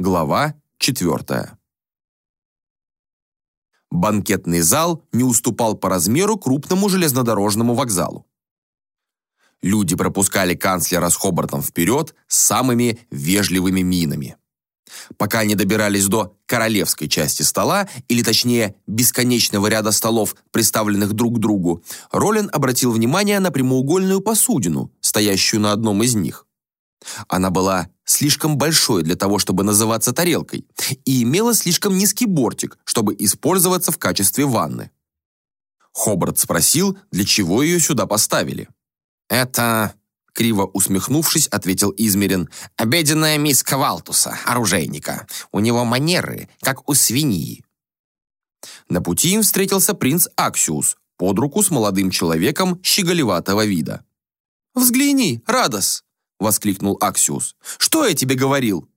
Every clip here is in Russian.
Глава 4. Банкетный зал не уступал по размеру крупному железнодорожному вокзалу. Люди пропускали канцлера с Хобартом вперед с самыми вежливыми минами. Пока они добирались до королевской части стола, или точнее бесконечного ряда столов, приставленных друг к другу, Ролин обратил внимание на прямоугольную посудину, стоящую на одном из них. Она была слишком большой для того, чтобы называться тарелкой, и имела слишком низкий бортик, чтобы использоваться в качестве ванны. Хобарт спросил, для чего ее сюда поставили. «Это...» — криво усмехнувшись, ответил Измерин. «Обеденная миска Валтуса, оружейника. У него манеры, как у свиньи». На пути им встретился принц Аксиус, под руку с молодым человеком щеголеватого вида. «Взгляни, Радос!» Воскликнул Аксиус. «Что я тебе говорил?»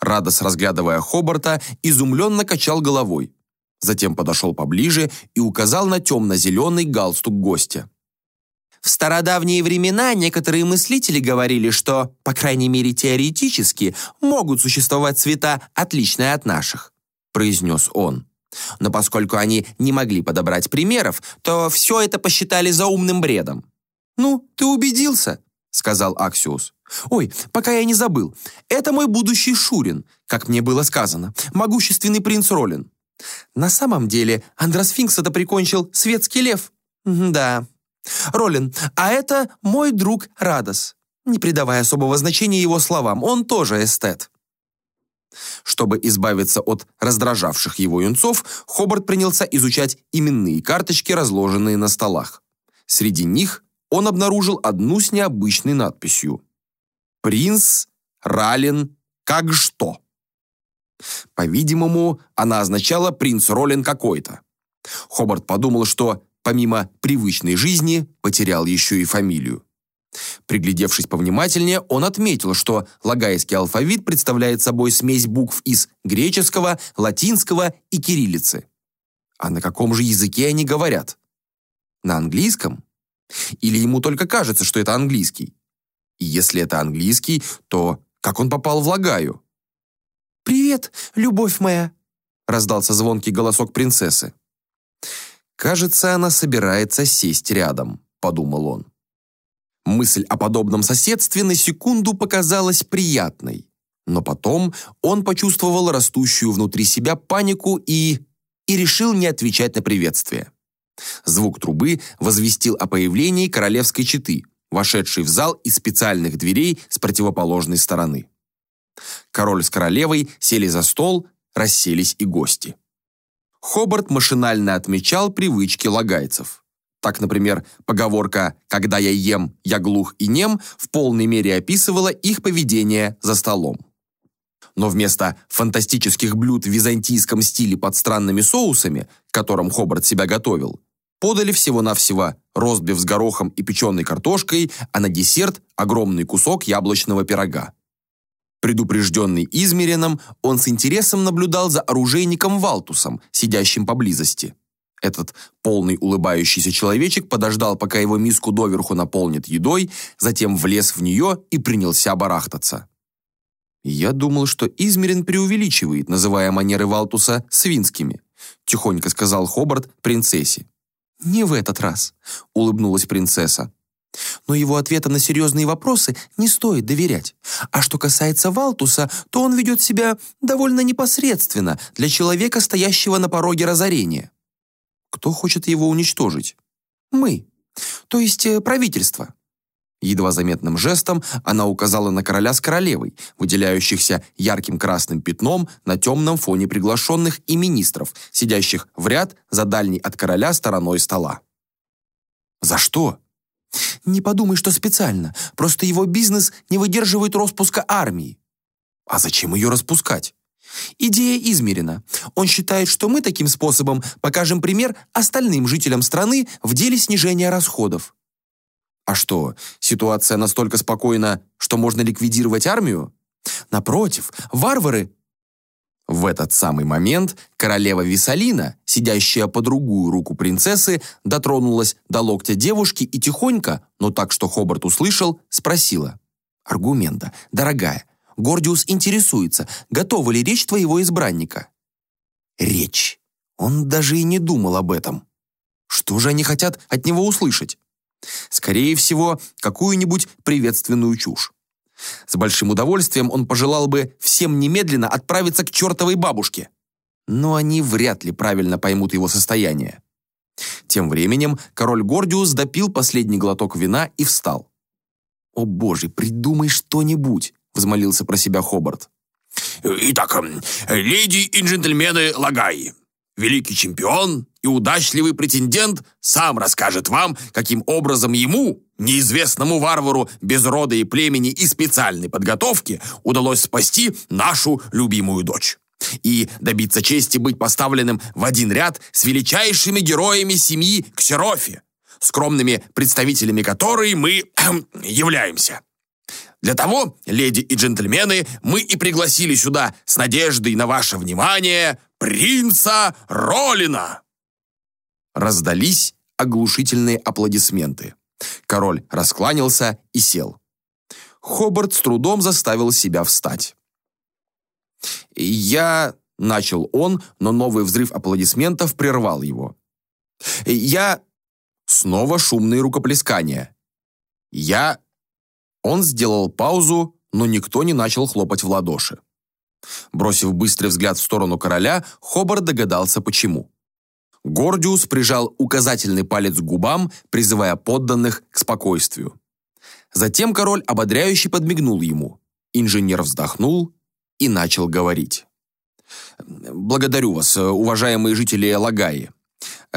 Радос, разглядывая Хобарта, изумленно качал головой. Затем подошел поближе и указал на темно-зеленый галстук гостя. В стародавние времена некоторые мыслители говорили, что, по крайней мере теоретически, могут существовать цвета, отличные от наших, произнес он. Но поскольку они не могли подобрать примеров, то все это посчитали заумным бредом. «Ну, ты убедился?» Сказал Аксиус. «Ой, пока я не забыл. Это мой будущий Шурин, как мне было сказано, могущественный принц Ролин. На самом деле Андросфинкса-то прикончил светский лев. Да. Ролин, а это мой друг Радос. Не придавая особого значения его словам, он тоже эстет». Чтобы избавиться от раздражавших его юнцов, Хобарт принялся изучать именные карточки, разложенные на столах. Среди них он обнаружил одну с необычной надписью. «Принц Ралин как что?». По-видимому, она означала «принц Ролин какой-то». Хобарт подумал, что, помимо привычной жизни, потерял еще и фамилию. Приглядевшись повнимательнее, он отметил, что лагайский алфавит представляет собой смесь букв из греческого, латинского и кириллицы. А на каком же языке они говорят? На английском? Или ему только кажется, что это английский? И если это английский, то как он попал в Лагаю? «Привет, любовь моя!» раздался звонкий голосок принцессы. «Кажется, она собирается сесть рядом», — подумал он. Мысль о подобном соседстве на секунду показалась приятной, но потом он почувствовал растущую внутри себя панику и... и решил не отвечать на приветствие. Звук трубы возвестил о появлении королевской четы, вошедшей в зал из специальных дверей с противоположной стороны. Король с королевой сели за стол, расселись и гости. Хобарт машинально отмечал привычки лагайцев. Так, например, поговорка «когда я ем, я глух и нем» в полной мере описывала их поведение за столом. Но вместо фантастических блюд в византийском стиле под странными соусами, к которым Хобарт себя готовил, подали всего-навсего ростбиф с горохом и печеной картошкой, а на десерт огромный кусок яблочного пирога. Предупрежденный Измереном, он с интересом наблюдал за оружейником Валтусом, сидящим поблизости. Этот полный улыбающийся человечек подождал, пока его миску доверху наполнит едой, затем влез в нее и принялся барахтаться. Я думал, что Измерин преувеличивает, называя манеры Валтуса свинскими, тихонько сказал Хобарт принцессе. «Не в этот раз», — улыбнулась принцесса. Но его ответа на серьезные вопросы не стоит доверять. А что касается Валтуса, то он ведет себя довольно непосредственно для человека, стоящего на пороге разорения. Кто хочет его уничтожить? Мы. То есть э, правительство. Едва заметным жестом она указала на короля с королевой, выделяющихся ярким красным пятном на темном фоне приглашенных и министров, сидящих в ряд за дальней от короля стороной стола. «За что?» «Не подумай, что специально. Просто его бизнес не выдерживает распуска армии». «А зачем ее распускать?» Идея измерена. Он считает, что мы таким способом покажем пример остальным жителям страны в деле снижения расходов. А что, ситуация настолько спокойна, что можно ликвидировать армию? Напротив, варвары... В этот самый момент королева Висалина, сидящая по другую руку принцессы, дотронулась до локтя девушки и тихонько, но так, что Хобарт услышал, спросила. «Аргумента, дорогая, Гордиус интересуется, готова ли речь твоего избранника. Речь. Он даже и не думал об этом. Что же они хотят от него услышать? Скорее всего, какую-нибудь приветственную чушь. С большим удовольствием он пожелал бы всем немедленно отправиться к чертовой бабушке. Но они вряд ли правильно поймут его состояние. Тем временем король Гордиус допил последний глоток вина и встал. «О боже, придумай что-нибудь!» — взмолился про себя Хобарт. «Итак, леди и джентльмены Лагаи, великий чемпион и удачливый претендент сам расскажет вам, каким образом ему, неизвестному варвару без рода и племени и специальной подготовки, удалось спасти нашу любимую дочь и добиться чести быть поставленным в один ряд с величайшими героями семьи Ксерофи, скромными представителями которой мы являемся. Для того, леди и джентльмены, мы и пригласили сюда с надеждой на ваше внимание принца Ролина. Раздались оглушительные аплодисменты. Король раскланялся и сел. Хобарт с трудом заставил себя встать. «Я...» — начал он, но новый взрыв аплодисментов прервал его. «Я...» Снова шумные рукоплескания. «Я...» Он сделал паузу, но никто не начал хлопать в ладоши. Бросив быстрый взгляд в сторону короля, Хобарт догадался, почему. Гордиус прижал указательный палец к губам, призывая подданных к спокойствию. Затем король ободряюще подмигнул ему. Инженер вздохнул и начал говорить. «Благодарю вас, уважаемые жители Лагаи.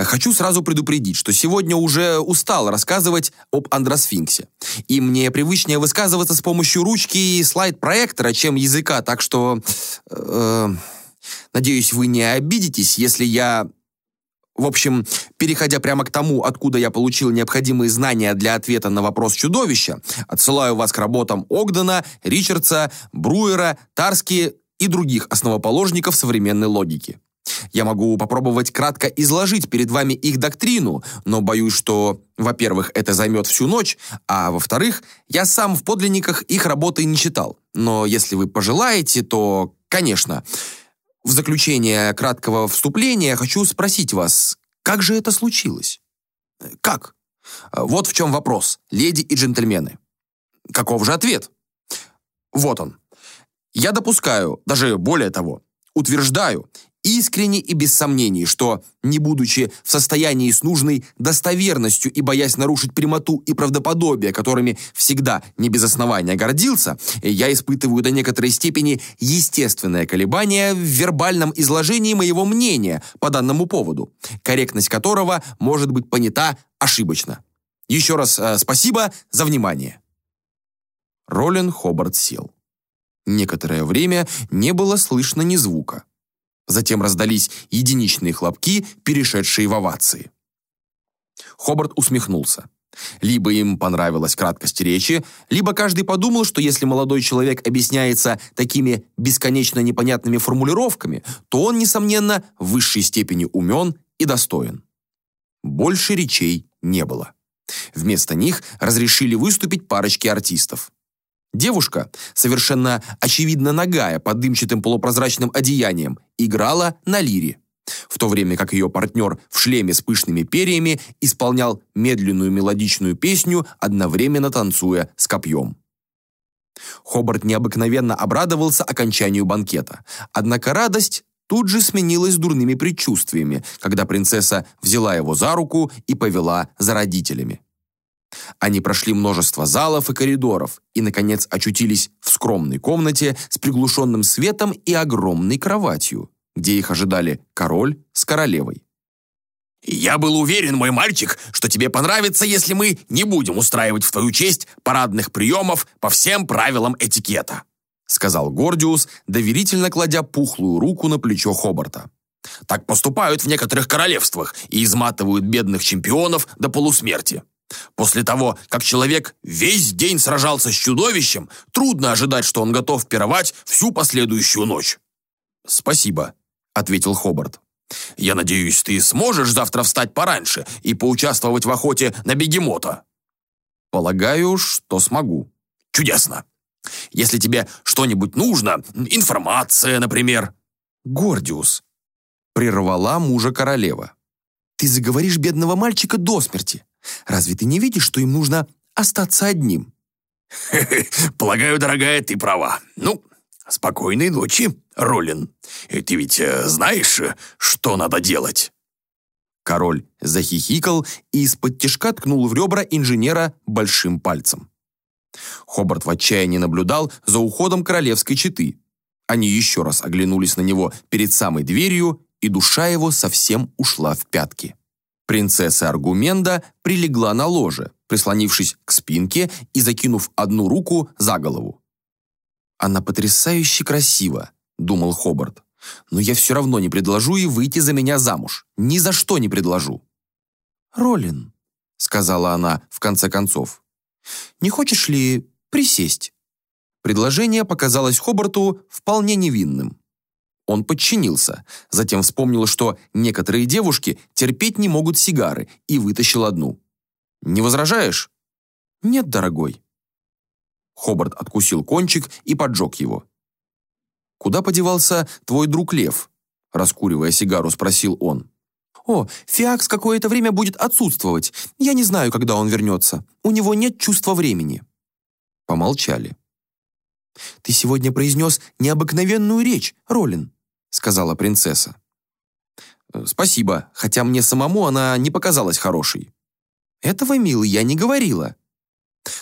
Хочу сразу предупредить, что сегодня уже устал рассказывать об андросфинксе. И мне привычнее высказываться с помощью ручки и слайд-проектора, чем языка, так что... Э, надеюсь, вы не обидитесь, если я... В общем, переходя прямо к тому, откуда я получил необходимые знания для ответа на вопрос чудовища, отсылаю вас к работам Огдена, Ричардса, Бруера, Тарски и других основоположников современной логики. Я могу попробовать кратко изложить перед вами их доктрину, но боюсь, что, во-первых, это займет всю ночь, а во-вторых, я сам в подлинниках их работы не читал. Но если вы пожелаете, то, конечно. В заключение краткого вступления хочу спросить вас, как же это случилось? Как? Вот в чем вопрос, леди и джентльмены. Каков же ответ? Вот он. Я допускаю, даже более того, утверждаю искренне и без сомнений, что, не будучи в состоянии с нужной достоверностью и боясь нарушить прямоту и правдоподобие, которыми всегда не без основания гордился, я испытываю до некоторой степени естественное колебание в вербальном изложении моего мнения по данному поводу, корректность которого может быть понята ошибочно. Еще раз э, спасибо за внимание. Ролин Хобарт сел. Некоторое время не было слышно ни звука. Затем раздались единичные хлопки, перешедшие в овации. Хобарт усмехнулся. Либо им понравилась краткость речи, либо каждый подумал, что если молодой человек объясняется такими бесконечно непонятными формулировками, то он, несомненно, в высшей степени умен и достоин. Больше речей не было. Вместо них разрешили выступить парочке артистов. Девушка, совершенно очевидно нагая под дымчатым полупрозрачным одеянием, играла на лире, в то время как ее партнер в шлеме с пышными перьями исполнял медленную мелодичную песню, одновременно танцуя с копьем. Хобарт необыкновенно обрадовался окончанию банкета, однако радость тут же сменилась дурными предчувствиями, когда принцесса взяла его за руку и повела за родителями. Они прошли множество залов и коридоров и, наконец, очутились в скромной комнате с приглушенным светом и огромной кроватью, где их ожидали король с королевой. «Я был уверен, мой мальчик, что тебе понравится, если мы не будем устраивать в твою честь парадных приемов по всем правилам этикета», сказал Гордиус, доверительно кладя пухлую руку на плечо Хобарта. «Так поступают в некоторых королевствах и изматывают бедных чемпионов до полусмерти. После того, как человек весь день сражался с чудовищем, трудно ожидать, что он готов пировать всю последующую ночь. «Спасибо», — ответил Хобарт. «Я надеюсь, ты сможешь завтра встать пораньше и поучаствовать в охоте на бегемота?» «Полагаю, что смогу». «Чудесно. Если тебе что-нибудь нужно, информация, например». «Гордиус», — прервала мужа королева. «Ты заговоришь бедного мальчика до смерти. Разве ты не видишь, что им нужно остаться одним?» «Полагаю, дорогая, ты права. Ну, спокойной ночи, Ролин. Ты ведь э, знаешь, что надо делать?» Король захихикал и из-под тишка ткнул в ребра инженера большим пальцем. Хобарт в отчаянии наблюдал за уходом королевской четы. Они еще раз оглянулись на него перед самой дверью, и душа его совсем ушла в пятки. Принцесса Аргуменда прилегла на ложе, прислонившись к спинке и закинув одну руку за голову. «Она потрясающе красива», — думал Хобарт. «Но я все равно не предложу ей выйти за меня замуж. Ни за что не предложу». «Ролин», — сказала она в конце концов, «не хочешь ли присесть?» Предложение показалось Хобарту вполне невинным. Он подчинился, затем вспомнил, что некоторые девушки терпеть не могут сигары, и вытащил одну. «Не возражаешь?» «Нет, дорогой». Хобарт откусил кончик и поджег его. «Куда подевался твой друг Лев?» Раскуривая сигару, спросил он. «О, Фиакс какое-то время будет отсутствовать. Я не знаю, когда он вернется. У него нет чувства времени». Помолчали. «Ты сегодня произнес необыкновенную речь, Ролин», сказала принцесса. «Спасибо, хотя мне самому она не показалась хорошей». «Этого, милый, я не говорила».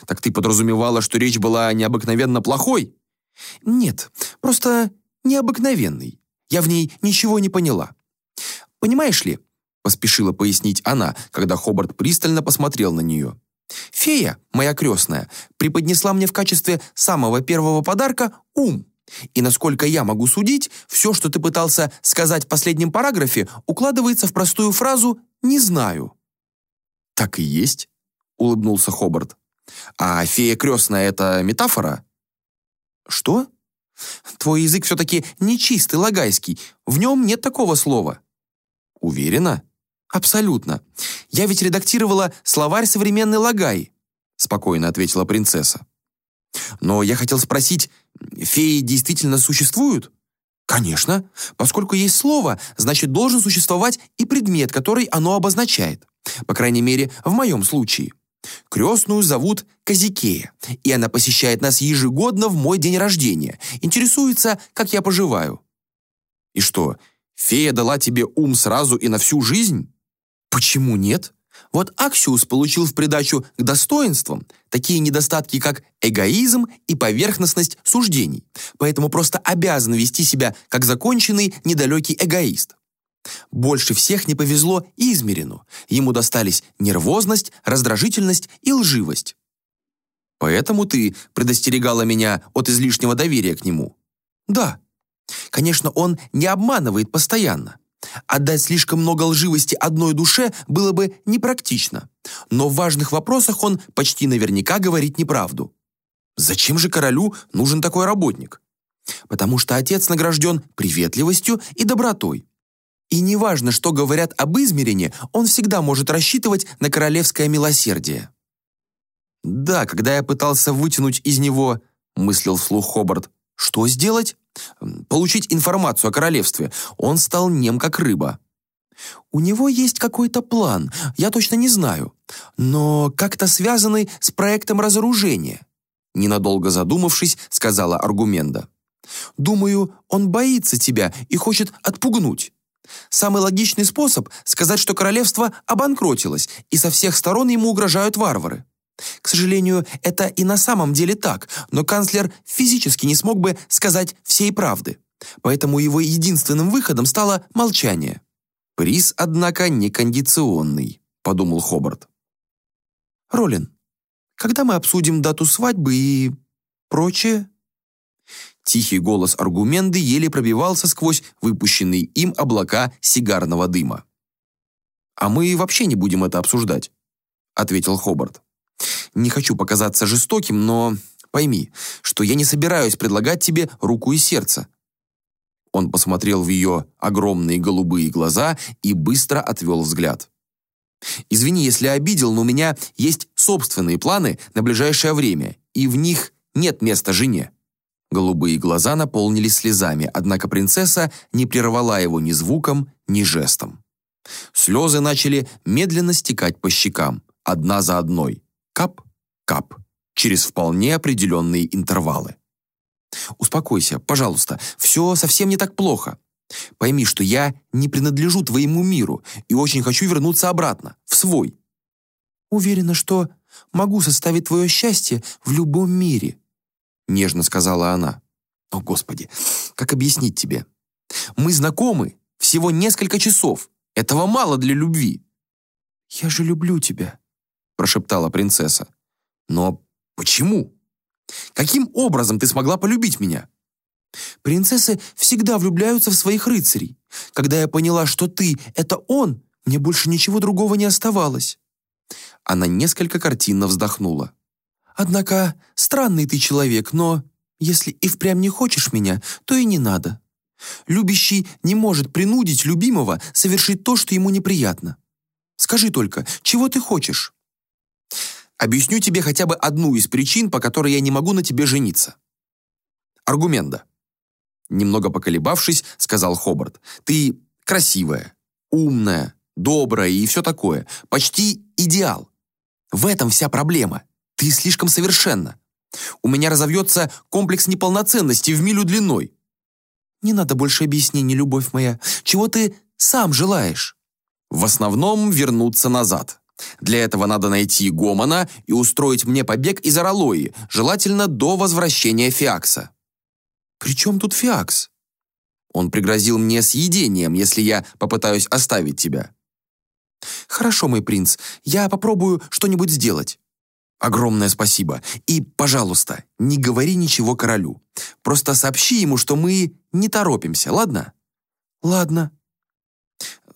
«Так ты подразумевала, что речь была необыкновенно плохой?» «Нет, просто необыкновенной. Я в ней ничего не поняла. Понимаешь ли, поспешила пояснить она, когда Хобарт пристально посмотрел на нее. «Фея, моя крестная, преподнесла мне в качестве самого первого подарка ум. И насколько я могу судить, все, что ты пытался сказать в последнем параграфе, укладывается в простую фразу «не знаю». «Так и есть», — улыбнулся Хобарт. «А фея крестная — это метафора?» «Что?» «Твой язык все-таки нечистый, лагайский. В нем нет такого слова». «Уверена?» «Абсолютно. Я ведь редактировала словарь современной лагай», спокойно ответила принцесса. «Но я хотел спросить, феи действительно существуют?» «Конечно. Поскольку есть слово, значит, должен существовать и предмет, который оно обозначает. По крайней мере, в моем случае. Крестную зовут Казикея, и она посещает нас ежегодно в мой день рождения, интересуется, как я поживаю». «И что, фея дала тебе ум сразу и на всю жизнь?» «Почему нет?» Вот Аксиус получил в придачу к достоинствам такие недостатки, как эгоизм и поверхностность суждений, поэтому просто обязан вести себя как законченный недалекий эгоист. Больше всех не повезло Измерину. Ему достались нервозность, раздражительность и лживость. Поэтому ты предостерегала меня от излишнего доверия к нему? Да. Конечно, он не обманывает постоянно. Отдать слишком много лживости одной душе было бы непрактично. Но в важных вопросах он почти наверняка говорит неправду. Зачем же королю нужен такой работник? Потому что отец награжден приветливостью и добротой. И неважно, что говорят об измерене, он всегда может рассчитывать на королевское милосердие. «Да, когда я пытался вытянуть из него, — мыслил вслух Хобарт, — что сделать? Получить информацию о королевстве. Он стал нем как рыба. У него есть какой-то план, я точно не знаю, но как-то связанный с проектом разоружения. Ненадолго задумавшись, сказала Аргуменда. «Думаю, он боится тебя и хочет отпугнуть. Самый логичный способ — сказать, что королевство обанкротилось, и со всех сторон ему угрожают варвары. К сожалению, это и на самом деле так, но канцлер физически не смог бы сказать всей правды. Поэтому его единственным выходом стало молчание. «Приз, однако, не кондиционный», — подумал Хобарт. «Ролин, когда мы обсудим дату свадьбы и прочее?» Тихий голос аргументы еле пробивался сквозь выпущенные им облака сигарного дыма. «А мы вообще не будем это обсуждать», — ответил Хобарт. Не хочу показаться жестоким, но пойми, что я не собираюсь предлагать тебе руку и сердце». Он посмотрел в ее огромные голубые глаза и быстро отвел взгляд. «Извини, если обидел, но у меня есть собственные планы на ближайшее время, и в них нет места жене». Голубые глаза наполнились слезами, однако принцесса не прервала его ни звуком, ни жестом. Слезы начали медленно стекать по щекам, одна за одной. Кап, кап, через вполне определенные интервалы. «Успокойся, пожалуйста, все совсем не так плохо. Пойми, что я не принадлежу твоему миру и очень хочу вернуться обратно, в свой. Уверена, что могу составить твое счастье в любом мире», — нежно сказала она. «О, Господи, как объяснить тебе? Мы знакомы всего несколько часов. Этого мало для любви». «Я же люблю тебя», — прошептала принцесса. «Но почему? Каким образом ты смогла полюбить меня?» «Принцессы всегда влюбляются в своих рыцарей. Когда я поняла, что ты — это он, мне больше ничего другого не оставалось». Она несколько картинно вздохнула. «Однако странный ты человек, но если и впрямь не хочешь меня, то и не надо. Любящий не может принудить любимого совершить то, что ему неприятно. Скажи только, чего ты хочешь?» «Объясню тебе хотя бы одну из причин, по которой я не могу на тебе жениться». «Аргумента». Немного поколебавшись, сказал Хобарт. «Ты красивая, умная, добрая и все такое. Почти идеал. В этом вся проблема. Ты слишком совершенна. У меня разовьется комплекс неполноценности в милю длиной. Не надо больше объяснений, любовь моя. Чего ты сам желаешь? В основном вернуться назад. Для этого надо найти Гомона и устроить мне побег из Аралои, желательно до возвращения Фиакса. «При чем тут Фиакс?» Он пригрозил мне съедением, если я попытаюсь оставить тебя. «Хорошо, мой принц, я попробую что-нибудь сделать». «Огромное спасибо. И, пожалуйста, не говори ничего королю. Просто сообщи ему, что мы не торопимся, ладно?» «Ладно».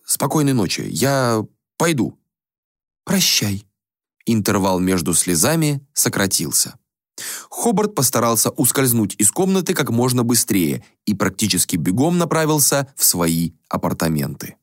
«Спокойной ночи. Я пойду». «Прощай». Интервал между слезами сократился. Хобарт постарался ускользнуть из комнаты как можно быстрее и практически бегом направился в свои апартаменты.